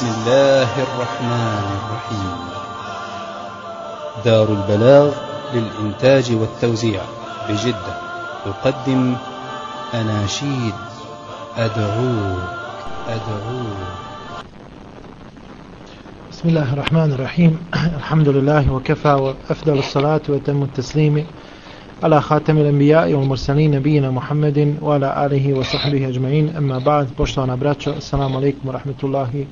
بسم الله الرحمن الرحيم. دار البلاغ للإنتاج والتوزيع بجدة. تقدم أناشيد. أدعوك أدعوك بسم الله الرحمن الرحيم. الحمد لله وكفى وأفضل الصلاة وتم التسليم على خاتم الأنبياء والمرسلين نبينا محمد وعلى آله وصحبه أجمعين. أما بعد poštovana braćo السلام عليكم ورحمة الله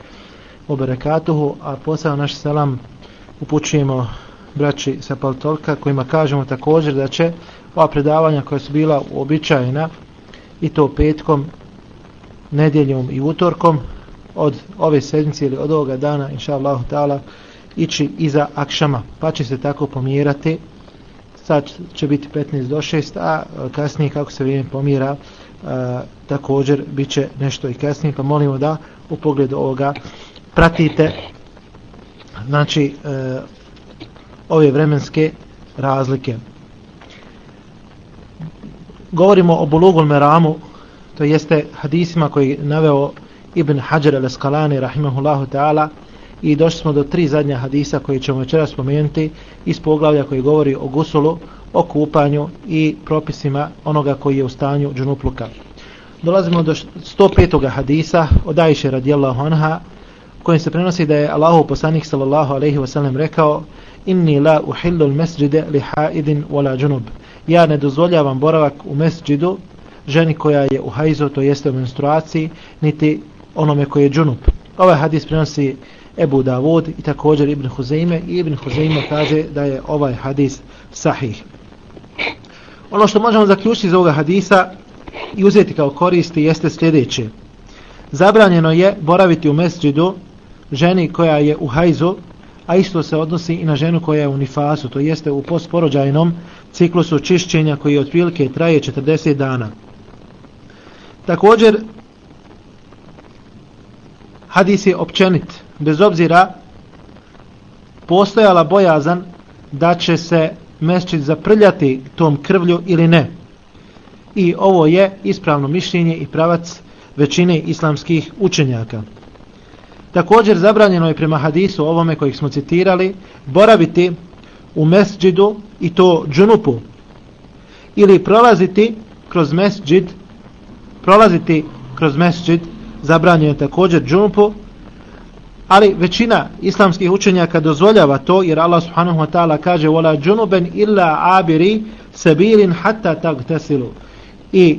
o berekatuhu, a posao naš selam upućujemo braći sa Paltolka, kojima kažemo također da će ova predavanja koja su bila uobičajena, i to petkom, nedjeljom i utorkom, od ove sedmice ili od ovoga dana, inša Allah, ići iza Akšama, pa će se tako pomjerati. Sad će biti 15 do 6, a kasnije, kako se vrijeme pomjera, također bit će nešto i kasnije, pa molimo da u pogledu ovoga pratite znači e, ove vremenske razlike govorimo o Bulugul Meramu to jeste hadisima koji naveo Ibn Hajar al-Eskalani rahimahullahu ta'ala i došli smo do tri zadnja hadisa koje ćemo večera spomenuti iz poglavlja koji govori o gusulu, o kupanju i propisima onoga koji je u stanju džunupluka. Dolazimo do 105. hadisa od Ajše radijallahu anha kojim se prenosi da je Allahu poslanik sallallahu alejhi ve sellem rekao inni la uhillu al-masjida li haidin wala junub ja ne dozvoljavam boravak u mesdžidu ženi koja je u hajzu, to jeste u menstruaciji, niti onome koji je džunup. Ovaj hadis prenosi Ebu Davud i također Ibn Huzeime i Ibn Huzeime kaže da je ovaj hadis sahih. Ono što možemo zaključiti iz ovoga hadisa i uzeti kao koristi jeste sljedeće. Zabranjeno je boraviti u mesdžidu ženi koja je u hajzu, a isto se odnosi i na ženu koja je u nifasu, to jeste u postporođajnom ciklusu čišćenja koji otprilike traje 40 dana. Također, hadis je općenit, bez obzira postojala bojazan da će se mesčit zaprljati tom krvlju ili ne. I ovo je ispravno mišljenje i pravac većine islamskih učenjaka. Također zabranjeno je prema hadisu ovome kojih smo citirali boraviti u mesđidu i to džunupu. Ili prolaziti kroz mesđid prolaziti kroz mesđid zabranjeno je također džunupu ali većina islamskih učenjaka dozvoljava to jer Allah subhanahu wa ta'ala kaže wala džunuben illa abiri sabilin hatta tagtasilu. I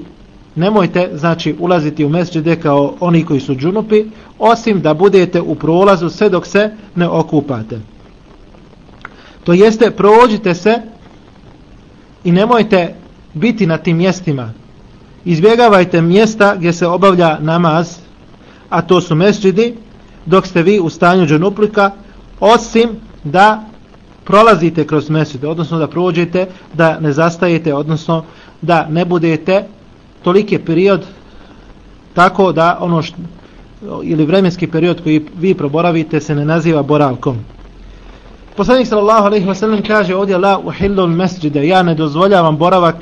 nemojte znači ulaziti u mesđide kao oni koji su džunupi osim da budete u prolazu sve dok se ne okupate. To jeste prođite se i nemojte biti na tim mjestima. Izbjegavajte mjesta gdje se obavlja namaz a to su mesđidi dok ste vi u stanju džunuplika osim da prolazite kroz mesđide odnosno da prođete da ne zastajete odnosno da ne budete toliki period tako da ono što ili vremenski period koji vi proboravite se ne naziva boravkom. Poslanik sallallahu alejhi ve sellem kaže ovdje la uhillu al-masjid, ja ne dozvoljavam boravak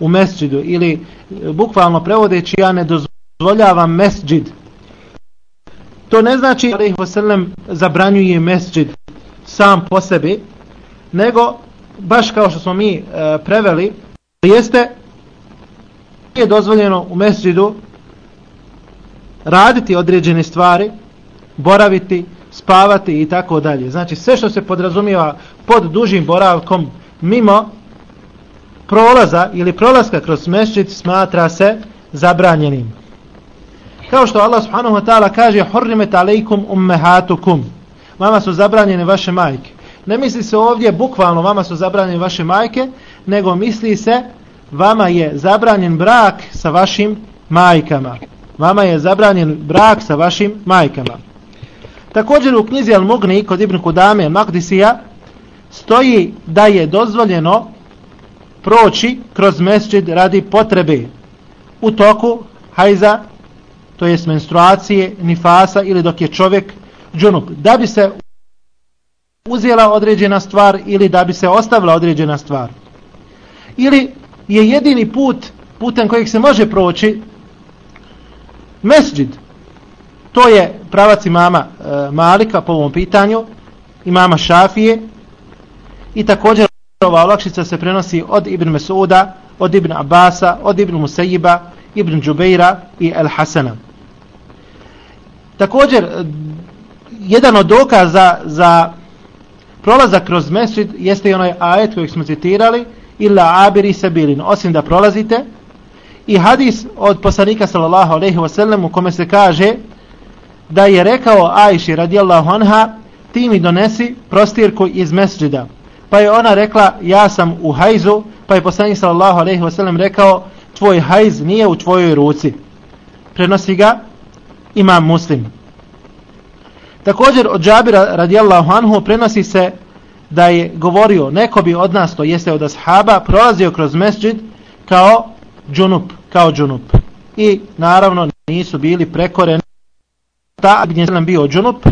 u mesdžidu ili e, bukvalno prevodeći ja ne dozvoljavam mesdžid. To ne znači alejhi ve sellem zabranjuje mesdžid sam po sebi, nego baš kao što smo mi e, preveli, jeste je dozvoljeno u mesdžidu raditi određene stvari, boraviti, spavati i tako dalje. Znači sve što se podrazumijeva pod dužim boravkom mimo prolaza ili prolaska kroz mesdžid smatra se zabranjenim. Kao što Allah subhanahu wa ta'ala kaže Hurrimet alejkum ummehatukum Vama su zabranjene vaše majke. Ne misli se ovdje bukvalno vama su zabranjene vaše majke, nego misli se vama je zabranjen brak sa vašim majkama. Vama je zabranjen brak sa vašim majkama. Također u knjizi Al-Mugni kod Ibn Kudame Magdisija stoji da je dozvoljeno proći kroz mesđid radi potrebe u toku hajza, to jest menstruacije, nifasa ili dok je čovjek džunup. Da bi se uzijela određena stvar ili da bi se ostavila određena stvar. Ili je jedini put putem kojeg se može proći mesđid. To je pravac imama e, Malika po ovom pitanju, imama Šafije i također ova olakšica se prenosi od Ibn Mesuda, od Ibn Abasa, od Ibn Musejiba, Ibn Džubeira i El Hasana. Također, e, jedan od dokaza za prolazak kroz mesđid jeste i onaj ajet kojeg smo citirali illa abiri sabilin, osim da prolazite. I hadis od poslanika sallallahu alejhi ve sellem u kome se kaže da je rekao Ajši radijallahu anha ti mi donesi prostirku iz mesdžida pa je ona rekla ja sam u hajzu. Pa je poslanik sallallahu alejhi ve sellem rekao tvoj hajz nije u tvojoj ruci. Prenosi ga imam muslim. Također od Džabira radijallahu anhu prenosi se da je govorio neko bi od nas to jeste od ashaba prolazio kroz mesdžid kao džunup kao džunup. I naravno nisu bili prekoreni. Ta bi nam bio džunup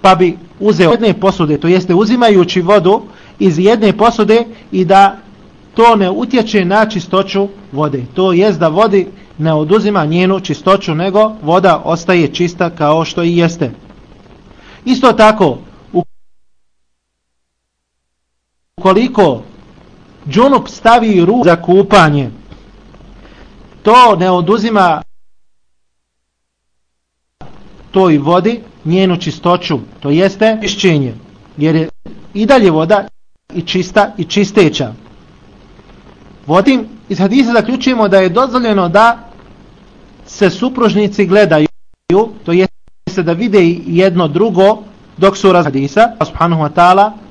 pa bi uzeo jedne posude to jeste uzimajući vodu iz jedne posude i da to ne utječe na čistoću vode. To jest da vodi ne oduzima njenu čistoću nego voda ostaje čista kao što i jeste. Isto tako ukoliko džunup stavi ruku za kupanje to ne oduzima toj vodi njenu čistoću, to jeste čišćenje, jer je i dalje voda i čista i čisteća. Vodim, iz hadisa zaključujemo da je dozvoljeno da se supružnici gledaju, to jeste da vide jedno drugo dok su razhadisa, subhanahu wa ta'ala,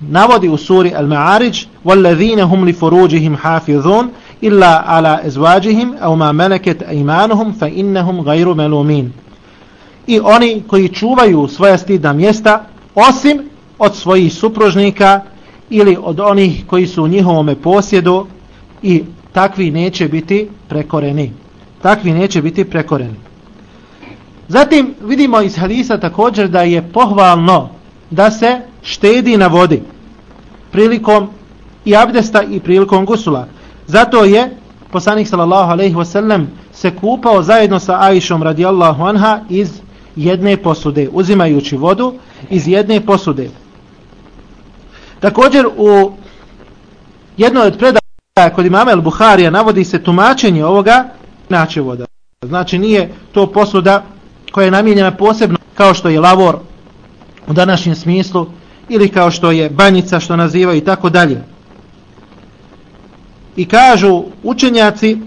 navodi u suri Al-Ma'arij, وَالَّذِينَ هُمْ لِفُرُوجِهِمْ حَافِظُونَ illa ala ezvađihim au ma meleket imanuhum fa innahum gajru melumin. I oni koji čuvaju svoja stidna mjesta osim od svojih supružnika ili od onih koji su u njihovom posjedu i takvi neće biti prekoreni. Takvi neće biti prekoreni. Zatim vidimo iz hadisa također da je pohvalno da se štedi na vodi prilikom i abdesta i prilikom gusula. Zato je poslanik sallallahu alejhi ve sellem se kupao zajedno sa Ajšom radijallahu anha iz jedne posude, uzimajući vodu iz jedne posude. Također u jednoj od predaja kod imama al-Buharija navodi se tumačenje ovoga inače voda. Znači nije to posuda koja je namijenjena posebno kao što je lavor u današnjem smislu ili kao što je banjica što nazivaju i tako dalje. I kažu učenjaci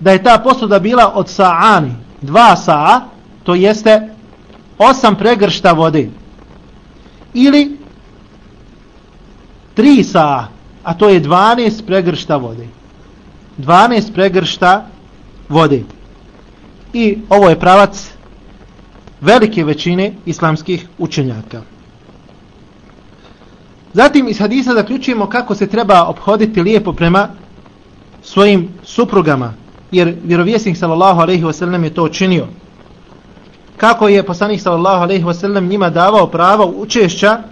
da je ta posuda bila od sa'ani, dva sa'a, to jeste osam pregršta vode. Ili tri sa'a, a to je 12 pregršta vode. 12 pregršta vode. I ovo je pravac velike većine islamskih učenjaka. Zatim iz hadisa zaključujemo kako se treba obhoditi lijepo prema svojim suprugama, jer vjerovjesnik sallallahu alejhi ve sellem je to učinio. Kako je poslanik sallallahu alejhi ve sellem njima davao pravo učešća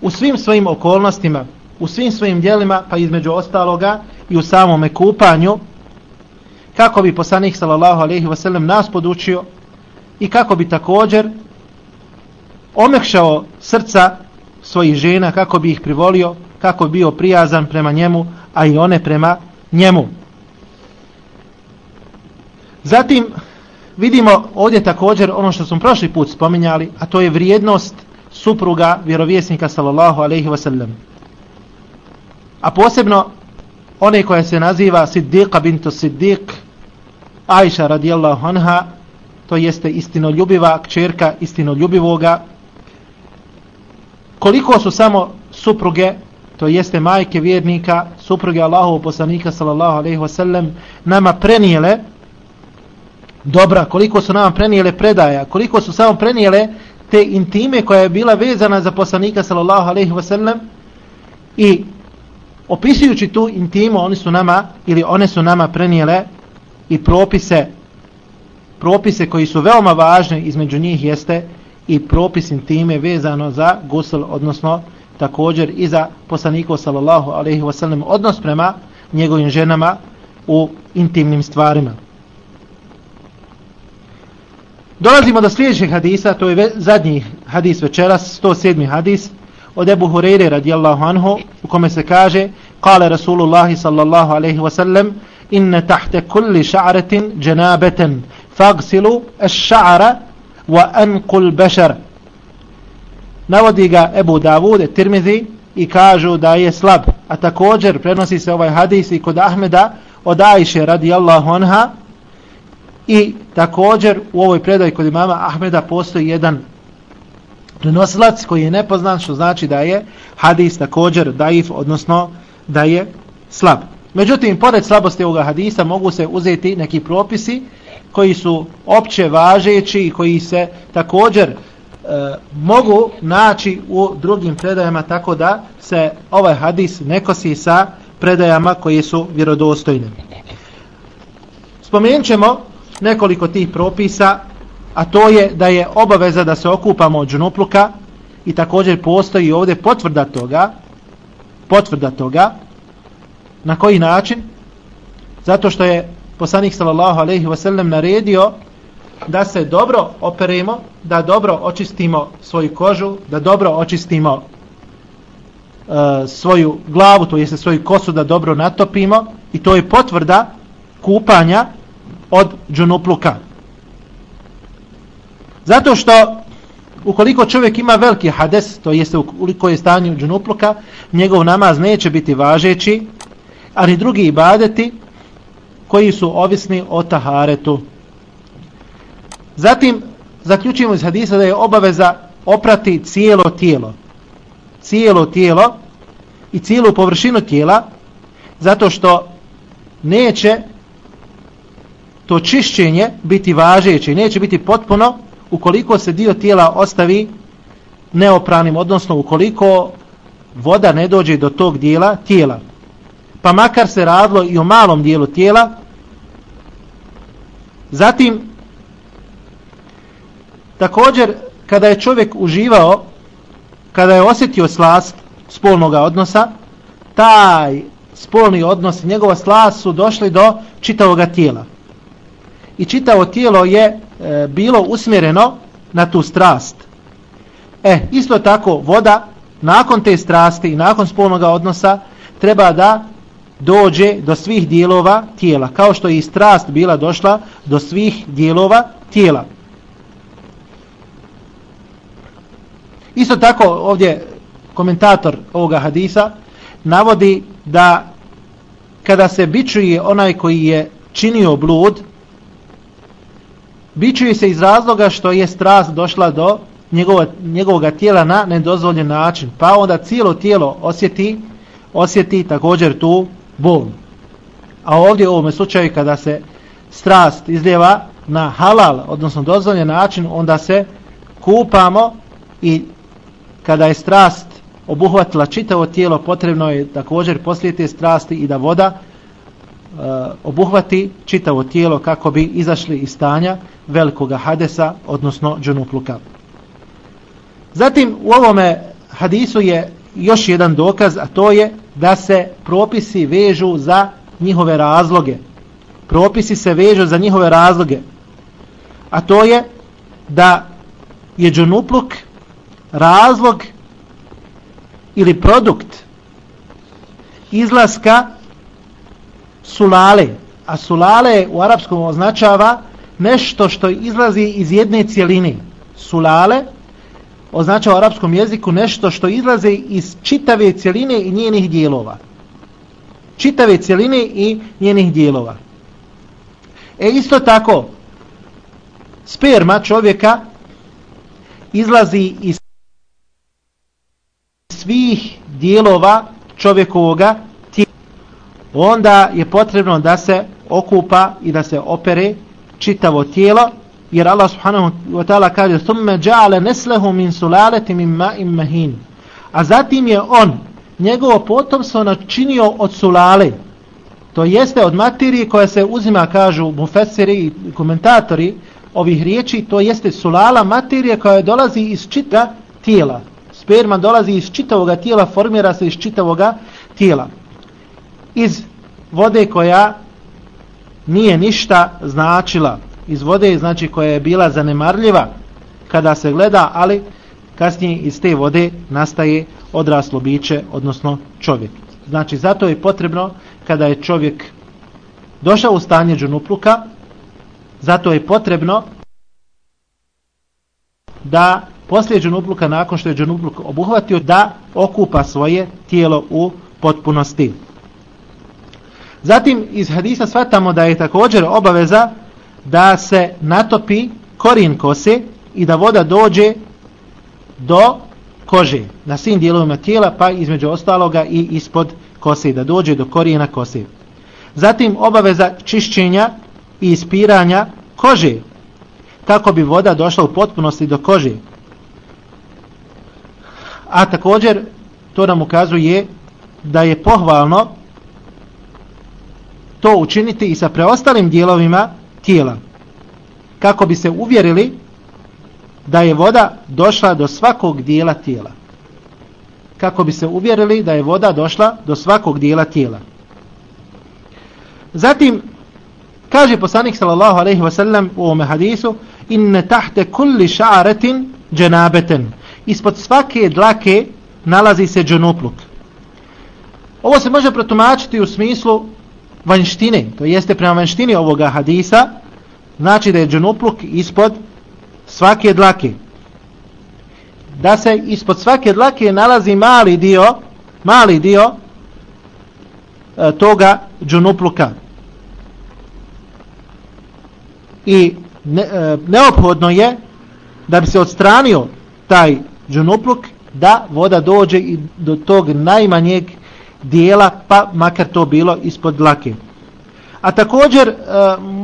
u svim svojim okolnostima, u svim svojim djelima, pa između ostaloga i u samom kupanju, kako bi poslanik sallallahu alejhi ve sellem nas podučio i kako bi također omekšao srca svojih žena kako bi ih privolio, kako bi bio prijazan prema njemu, a i one prema njemu. Zatim vidimo ovdje također ono što smo prošli put spominjali, a to je vrijednost supruga vjerovjesnika sallallahu alaihi wasallam. A posebno one koja se naziva Siddiqa bintu Siddiq, Aisha radijallahu anha, to jeste istinoljubiva kćerka istinoljubivoga. Koliko su samo supruge, to jeste majke vjernika, supruge Allahovog poslanika sallallahu alejhi ve sellem nama prenijele dobra, koliko su nama prenijele predaja, koliko su samo prenijele te intime koja je bila vezana za poslanika sallallahu alejhi ve sellem i opisujući tu intimu, oni su nama ili one su nama prenijele i propise propise koji su veoma važni između njih jeste i propis intime vezano za gusl, odnosno također i za poslaniku sallallahu alaihi wasallam odnos prema njegovim ženama u intimnim stvarima. Dolazimo do sljedećeg hadisa, to je zadnji hadis večeras, 107. hadis, od Ebu Hureyre radijallahu anhu, u kome se kaže, kale Rasulullahi sallallahu alaihi wasallam, inne tahte kulli ša'aretin dženabeten, fagsilu es ša'ara wa anqul bešar. Navodi ga Ebu Davud, Tirmizi, i kažu da je slab. A također prenosi se ovaj hadis i kod Ahmeda od Ajše radijallahu anha, I također u ovoj predaj kod imama Ahmeda postoji jedan prenosilac koji je nepoznan što znači da je hadis također daif odnosno da je slab. Međutim, pored slabosti ovoga hadisa mogu se uzeti neki propisi koji su opće važeći i koji se također e, mogu naći u drugim predajama tako da se ovaj hadis ne kosi sa predajama koji su vjerodostojne. Spomenut ćemo nekoliko tih propisa, a to je da je obaveza da se okupamo od džunupluka i također postoji ovdje potvrda toga, potvrda toga, na koji način? Zato što je poslanik sallallahu alejhi ve sellem naredio da se dobro operemo, da dobro očistimo svoju kožu, da dobro očistimo e, svoju glavu, to jeste svoju kosu da dobro natopimo i to je potvrda kupanja od džunupluka. Zato što ukoliko čovjek ima veliki hades, to jeste ukoliko je stanju džunupluka, njegov namaz neće biti važeći, ali drugi ibadeti koji su ovisni o taharetu. Zatim, zaključujemo iz hadisa da je obaveza oprati cijelo tijelo. Cijelo tijelo i cijelu površinu tijela, zato što neće to čišćenje biti važeće i neće biti potpuno ukoliko se dio tijela ostavi neopranim, odnosno ukoliko voda ne dođe do tog dijela tijela. Pa makar se radilo i o malom dijelu tijela, zatim također kada je čovjek uživao, kada je osjetio slast spolnog odnosa, taj spolni odnos i njegova slast su došli do čitavog tijela i čitavo tijelo je e, bilo usmjereno na tu strast. E, isto tako voda nakon te strasti i nakon spolnog odnosa treba da dođe do svih dijelova tijela, kao što je i strast bila došla do svih dijelova tijela. Isto tako ovdje komentator ovoga hadisa navodi da kada se bičuje onaj koji je činio blud, bičuje se iz razloga što je strast došla do njegova, njegovog tijela na nedozvoljen način. Pa onda cijelo tijelo osjeti, osjeti također tu bolno. A ovdje u ovom slučaju kada se strast izljeva na halal, odnosno dozvoljen način, onda se kupamo i kada je strast obuhvatila čitavo tijelo, potrebno je također poslije te strasti i da voda e, obuhvati čitavo tijelo kako bi izašli iz stanja velikog hadesa, odnosno džunupluka. Zatim u ovome hadisu je još jedan dokaz, a to je da se propisi vežu za njihove razloge. Propisi se vežu za njihove razloge. A to je da je džunupluk razlog ili produkt izlaska sulale. A sulale u arapskom označava nešto što izlazi iz jedne cijeline. Sulale označava u arapskom jeziku nešto što izlazi iz čitave cijeline i njenih dijelova. Čitave cijeline i njenih dijelova. E isto tako, sperma čovjeka izlazi iz svih dijelova čovjekovoga tijela. Onda je potrebno da se okupa i da se opere čitavo tijelo jer Allah subhanahu wa ta'ala kaže thumme ja'ale neslehu min sulaleti min ma'im mahin. A zatim je on njegovo potomstvo načinio od sulale. To jeste od materije koja se uzima kažu mufesiri i komentatori ovih riječi to jeste sulala materije koja dolazi iz čita tijela. Sperma dolazi iz čitavog tijela formira se iz čitavog tijela. Iz vode koja nije ništa značila iz vode, znači koja je bila zanemarljiva kada se gleda, ali kasnije iz te vode nastaje odraslo biće, odnosno čovjek. Znači zato je potrebno kada je čovjek došao u stanje džunupluka, zato je potrebno da poslije džunupluka, nakon što je džunupluk obuhvatio, da okupa svoje tijelo u potpunosti. Zatim iz hadisa shvatamo da je također obaveza da se natopi korijen kose i da voda dođe do kože na svim dijelovima tijela pa između ostaloga i ispod kose da dođe do korijena kose. Zatim obaveza čišćenja i ispiranja kože kako bi voda došla u potpunosti do kože. A također to nam ukazuje da je pohvalno to učiniti i sa preostalim dijelovima tijela kako bi se uvjerili da je voda došla do svakog dijela tijela. Kako bi se uvjerili da je voda došla do svakog dijela tijela. Zatim kaže poslanik sallallahu alejhi ve sellem u ovom hadisu inne tahte kulli ša'aretin janabatan ispod svake dlake nalazi se džunupluk. Ovo se može protumačiti u smislu vanštine, to jeste prema vanštini ovoga hadisa, znači da je džunupluk ispod svake dlake. Da se ispod svake dlake nalazi mali dio, mali dio e, toga džunupluka. I ne, e, neophodno je da bi se odstranio taj džunupluk da voda dođe i do tog najmanjeg dijela, pa makar to bilo ispod dlake. A također, e,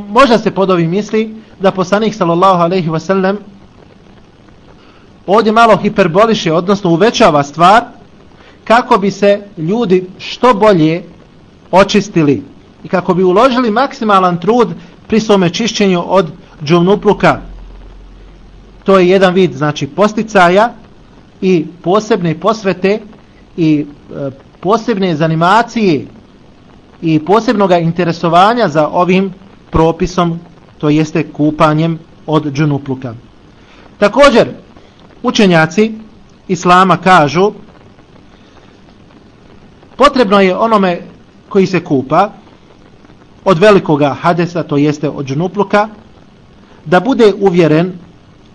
možda se pod ovim misli da poslanik sallallahu alaihi wasallam ovdje malo hiperboliše, odnosno uvećava stvar, kako bi se ljudi što bolje očistili i kako bi uložili maksimalan trud pri svome čišćenju od džumnupluka. To je jedan vid znači posticaja i posebne posvete i e, posebne zanimacije i posebnog interesovanja za ovim propisom, to jeste kupanjem od džunupluka. Također, učenjaci Islama kažu potrebno je onome koji se kupa od velikoga hadesa, to jeste od džunupluka, da bude uvjeren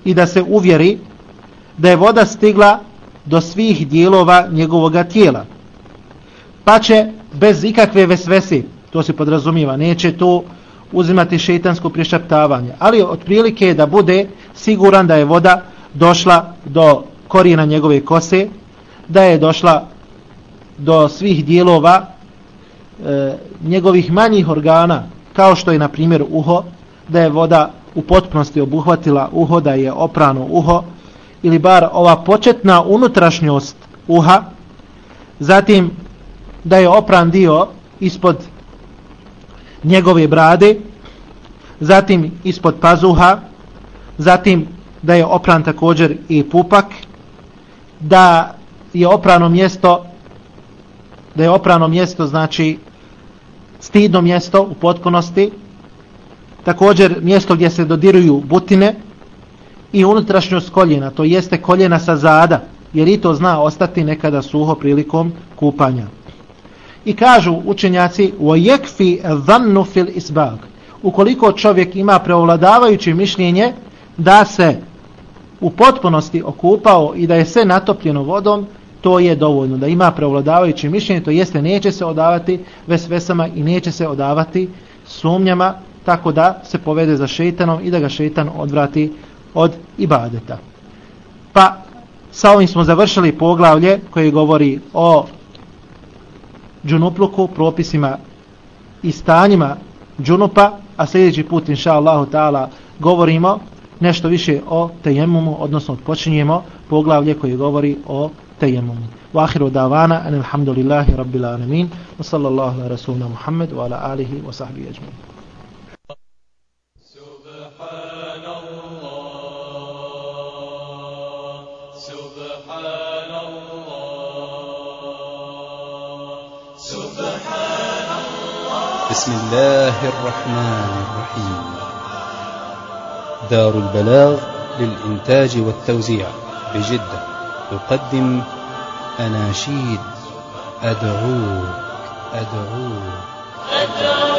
i da se uvjeri da je voda stigla do svih dijelova njegovog tijela pa će bez ikakve vesvesi, to se podrazumijeva, neće to uzimati šeitansko prišaptavanje, ali otprilike je da bude siguran da je voda došla do korijena njegove kose, da je došla do svih dijelova e, njegovih manjih organa, kao što je na primjer uho, da je voda u potpunosti obuhvatila uho, da je oprano uho, ili bar ova početna unutrašnjost uha, zatim da je opran dio ispod njegove brade, zatim ispod pazuha, zatim da je opran također i pupak, da je oprano mjesto da je oprano mjesto znači stidno mjesto u potpunosti također mjesto gdje se dodiruju butine i unutrašnjost koljena to jeste koljena sa zada jer i to zna ostati nekada suho prilikom kupanja. I kažu učenjaci وَيَكْفِ ذَنُّ فِي الْإِسْبَاغ Ukoliko čovjek ima preovladavajuće mišljenje da se u potpunosti okupao i da je sve natopljeno vodom, to je dovoljno. Da ima preovladavajuće mišljenje, to jeste neće se odavati vesvesama i neće se odavati sumnjama, tako da se povede za šeitanom i da ga šeitan odvrati od ibadeta. Pa sa ovim smo završili poglavlje koji govori o džunupluku, propisima i stanjima džunupa, a sljedeći put, inša Allahu ta'ala, govorimo nešto više o tejemumu, odnosno odpočinjemo poglavlje koje govori o tejemumu. Wa ahiru davana, an rabbil alamin, wa sallallahu ala rasulna Muhammad, wa ala alihi wa sahbihi ajmini. بسم الله الرحمن الرحيم. دار البلاغ للإنتاج والتوزيع بجدة. تقدم أناشيد. أدعوك أدعوك أدعوك